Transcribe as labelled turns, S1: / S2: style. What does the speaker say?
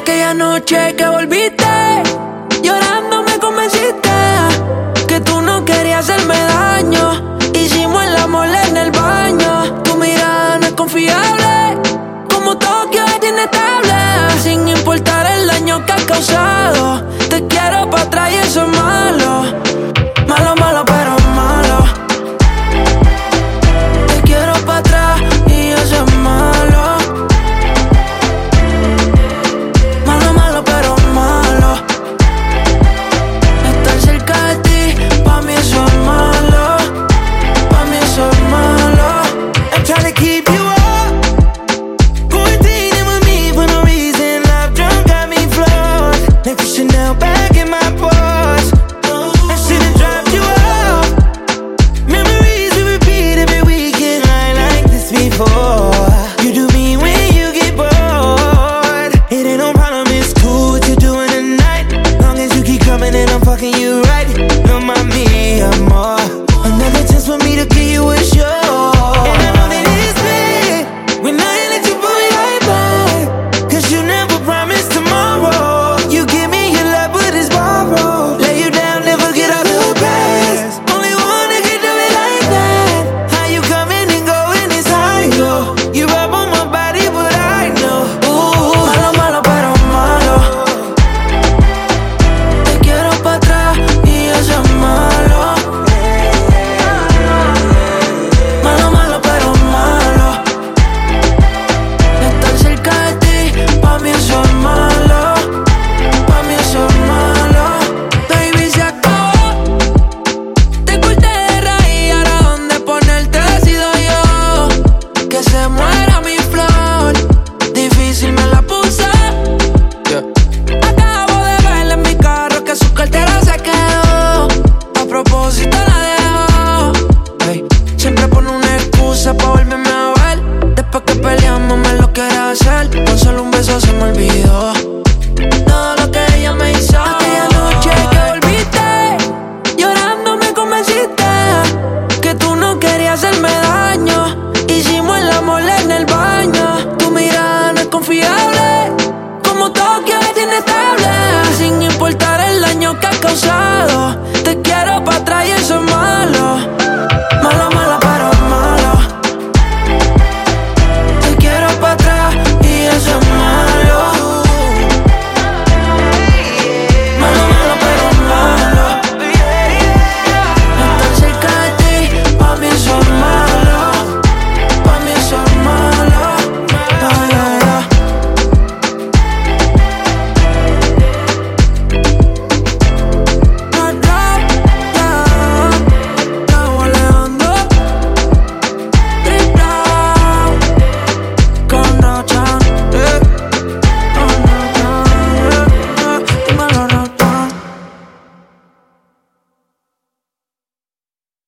S1: Aquella noche que volviste, llorando me convenciste que tú no querías hacerme daño. Hicimos el amor en el baño. Tu mirada no es confiable, como Tokio es inestable, sin importar el daño que ha causado
S2: treating you right. No, mommy, I'm more. Another chance for me to
S1: be rosado